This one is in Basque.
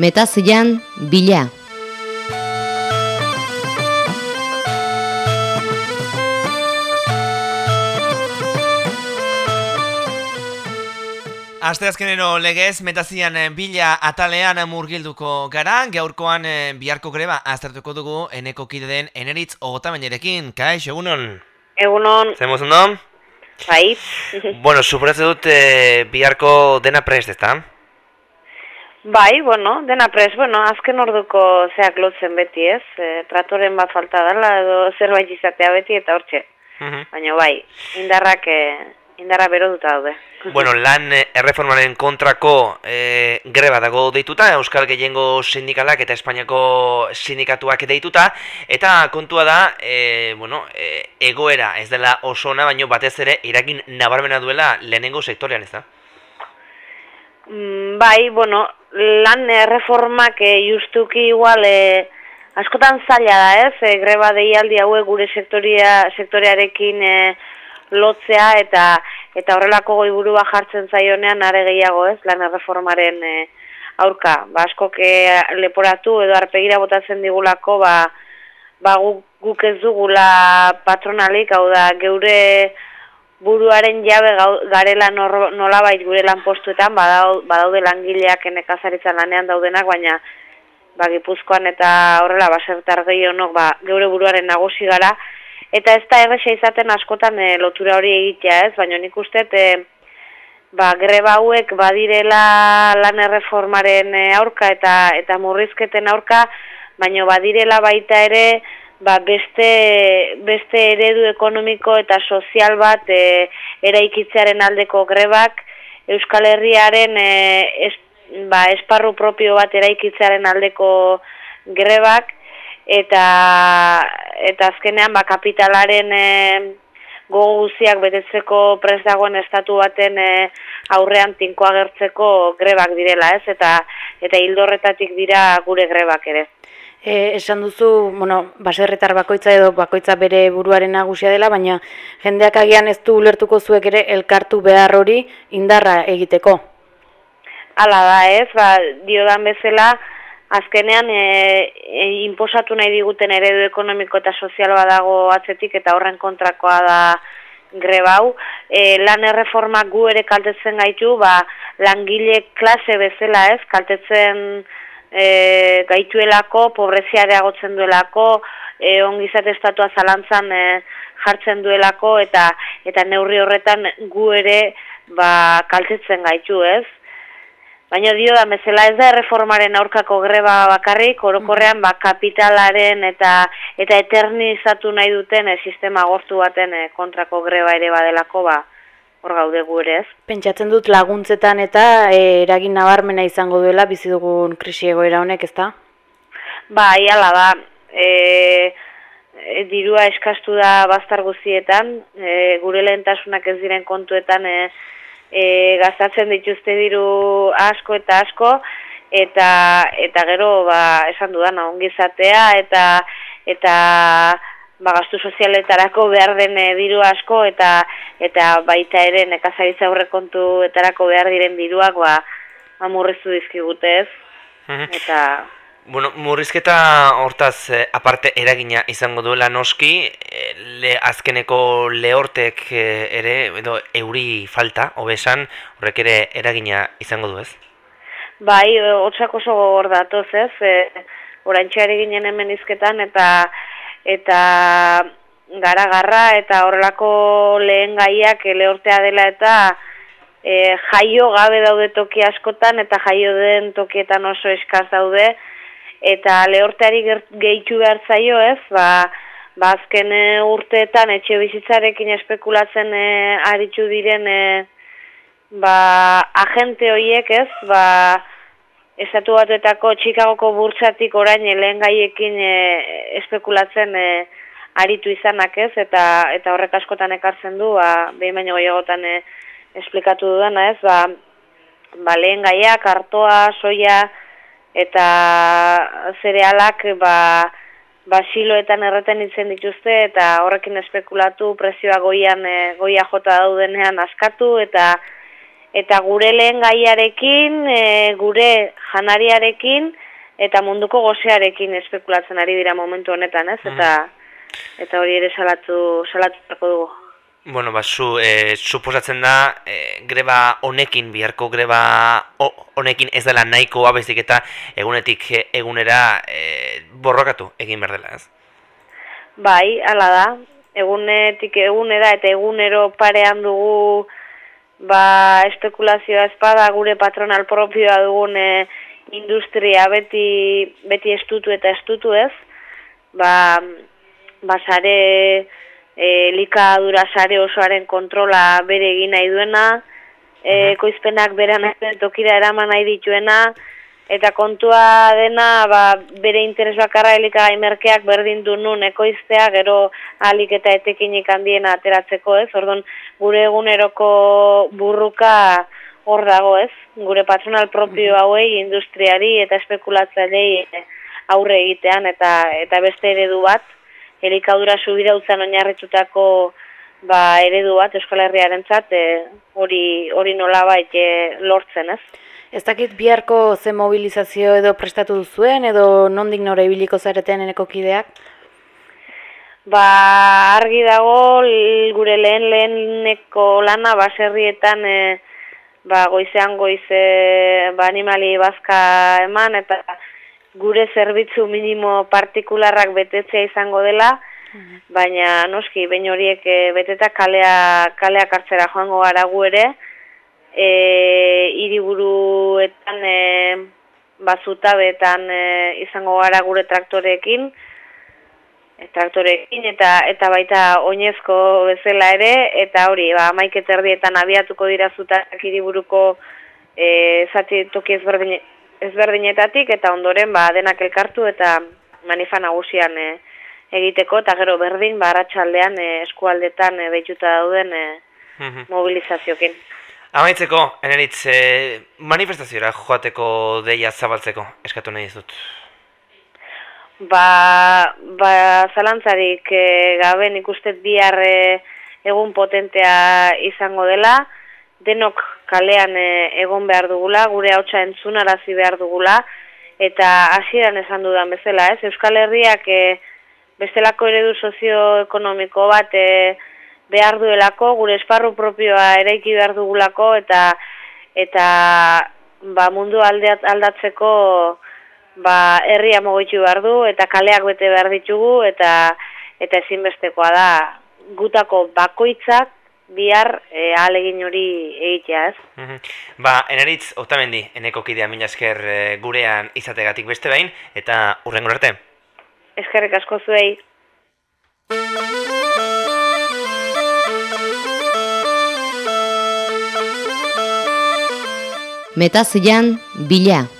Metazian bila. Aste azkenero legez, metazian eh, bila atalean murgilduko gara, gaurkoan eh, biharko greba aztertuko dugu eneko kide den eneritz ogotamenerekin. Kaix, egunon? Egunon, Zemuz ondo? bai. Bueno, suporatze dut eh, biharko dena prest, ezta? Bai, bueno, dena pres, bueno, azken orduko zeak lotzen beti ez, e, tratoren bat falta dela edo zerbait izatea beti eta hortxe. Mhm. Baina bai, indarrak, e, indarra bero duta daude. Bueno, lan eh, erreformaren kontrako eh, greba dago deituta, Euskal Gehiengo sindikalak eta Espainiako sindikatuak deituta, eta kontua da, eh, bueno, eh, egoera ez dela oso ona, baino batez ere iragin nabarmena duela lehenengo sektorean, ez da? Mm, bai, bueno, lan erreformak e, justuki igual e, askotan zaila da ez, e, greba deialdi hauek gure sektoria, sektorearekin e, lotzea eta eta horrelako goiburua jartzen zaionean are gehiago ez, lan erreformaren e, aurka. Ba, askok leporatu edo arpegira botatzen digulako, ba, ba guk, guk ez dugula patronalik, hau da, geure buruaren jabe garela nolabait gure lanpostuetan badau, badaude langileak nekazaritzan lanean daudenak, baina ba, Gipuzkoan eta horrela basertar gehionok ba, geure buruaren nagusi gara, eta ez da erresa izaten askotan e, lotura hori egitea ez, baina nik uste e, ba, greba hauek badirela lan erreformaren e, aurka eta eta murrizketen aurka, baina badirela baita ere ba, beste, beste eredu ekonomiko eta sozial bat e, eraikitzearen aldeko grebak, Euskal Herriaren e, es, ba, esparru propio bat eraikitzearen aldeko grebak, eta, eta azkenean ba, kapitalaren e, gogo guziak betetzeko prest dagoen estatu baten e, aurrean tinko agertzeko grebak direla, ez? Eta eta hildorretatik dira gure grebak ere. E, esan duzu, bueno, baserritar bakoitza edo bakoitza bere buruaren nagusia dela, baina jendeak agian ez du ulertuko zuek ere elkartu behar hori indarra egiteko. Hala da, ez, ba, diodan bezala, azkenean e, e, inposatu nahi diguten eredu ekonomiko eta sozial badago atzetik eta horren kontrakoa da greba hau. E, lan erreformak gu ere kaltetzen gaitu, ba, langile klase bezala, ez, kaltetzen e, gaituelako, pobrezia areagotzen duelako, e, ongizate estatua zalantzan e, jartzen duelako eta eta neurri horretan gu ere ba, kaltetzen gaitu, ez? Baina dio da, bezala ez da erreformaren aurkako greba bakarrik, orokorrean ba, kapitalaren eta eta eternizatu nahi duten e, sistema gortu baten e, kontrako greba ere badelako, ba, hor gaude gu ere ez. Pentsatzen dut laguntzetan eta e, eragin nabarmena izango duela bizi dugun krisi egoera honek, ezta? Ba, iala da, e, e, dirua eskastu da baztar guztietan, e, gure lehentasunak ez diren kontuetan e, e, gastatzen dituzte diru asko eta asko, eta eta gero ba, esan dudana ongizatea eta eta ba, gastu sozialetarako behar den diru asko eta eta baita ere nekazaritza aurrekontuetarako behar diren diruak ba, ba murriztu dizkigute ez. Mhm. Eta Bueno, murrizketa hortaz eh, aparte eragina izango duela noski, eh, le, azkeneko lehortek eh, ere, edo euri falta, hobesan, horrek ere eragina izango du ez? Bai, e, hotxak oso gogor datoz, ez? E, Orantxeari ginen hemen izketan eta eta garagarra eta horrelako lehen gaiak lehortea dela eta e, jaio gabe daude toki askotan eta jaio den tokietan oso eskaz daude. Eta lehorteari gehitu behar zaio ez, ba, ba azken e, urteetan etxe bizitzarekin espekulatzen e, aritu diren e, ba, agente horiek ez, ba, estatu batuetako Chicagoko burtsatik orain lehen gaiekin e, espekulatzen e, aritu izanak ez, eta, eta horrek askotan ekartzen du, ba, behin baino gehiagotan e, esplikatu dudana ez, ba, ba lehen gaiak, artoa, soia, eta zerealak ba, ba siloetan erreten itzen dituzte eta horrekin espekulatu prezioa goian e, goia jota daudenean askatu eta eta gure lehen gaiarekin, e, gure janariarekin, eta munduko gozearekin espekulatzen ari dira momentu honetan, ez? Eta, eta hori ere salatu, salatu dugu. Bueno, ba, zu, e, suposatzen da, e, greba honekin, biharko greba honekin ez dela nahiko abezik eta egunetik egunera e, borrokatu egin behar dela, ez? Bai, ala da. Egunetik egunera eta egunero parean dugu ba, espekulazioa espada gure patronal propioa dugun e, industria beti, beti estutu eta estutu ez. Ba, basare e, likadura sare osoaren kontrola bere egin nahi duena, e, koizpenak bere tokira eraman nahi dituena, eta kontua dena ba, bere interes bakarra elikagai merkeak berdin du nun ekoiztea, gero alik eta etekinik handiena ateratzeko ez, orduan gure eguneroko burruka hor dago ez, gure patronal propio hauei industriari eta espekulatzaileei aurre egitean eta eta beste eredu bat, elikadura subira utzan oinarritutako ba, eredu bat Euskal Herriarentzat e, hori hori nolabait e, lortzen, ez? Ez dakit biharko ze mobilizazio edo prestatu duzuen edo nondik nore ibiliko zareten eneko kideak? Ba, argi dago gure lehen leheneko lana baserrietan e, ba, goizean goize ba, animali bazka eman eta gure zerbitzu minimo partikularrak betetzea izango dela, mhm. baina noski, behin horiek e, beteta kalea, kaleak hartzera joango gara gu ere, e, iriburuetan, e, bazuta betan e, izango gara gure traktorekin, e, eta eta baita oinezko bezala ere, eta hori, ba, maiket erdietan abiatuko dira zutak iriburuko e, zati toki ezberdin, ezberdinetatik eta ondoren ba denak elkartu eta manifa nagusian e, egiteko eta gero berdin ba arratsaldean e, eskualdetan e, deituta dauden e, mobilizazioekin. Amaitzeko, eneritz, e, manifestaziora joateko deia zabaltzeko eskatu nahi dut. Ba, ba zalantzarik e, gabe ikustet bihar e, egun potentea izango dela, denok kalean e, egon behar dugula, gure hautsa entzunarazi behar dugula, eta hasieran esan dudan bezala, ez? Euskal Herriak e, bestelako eredu sozioekonomiko bat e, behar duelako, gure esparru propioa eraiki behar dugulako, eta eta ba, mundu aldeat, aldatzeko ba, herria mogoitu behar du, eta kaleak bete behar ditugu, eta eta ezinbestekoa da gutako bakoitzak bihar e, ahalegin hori egitea, ez? Mm Ba, eneritz, otamendi, eneko kidea mila esker e, gurean izategatik beste behin, eta urrengo arte. Eskerrik asko zuei. Metazian, bila.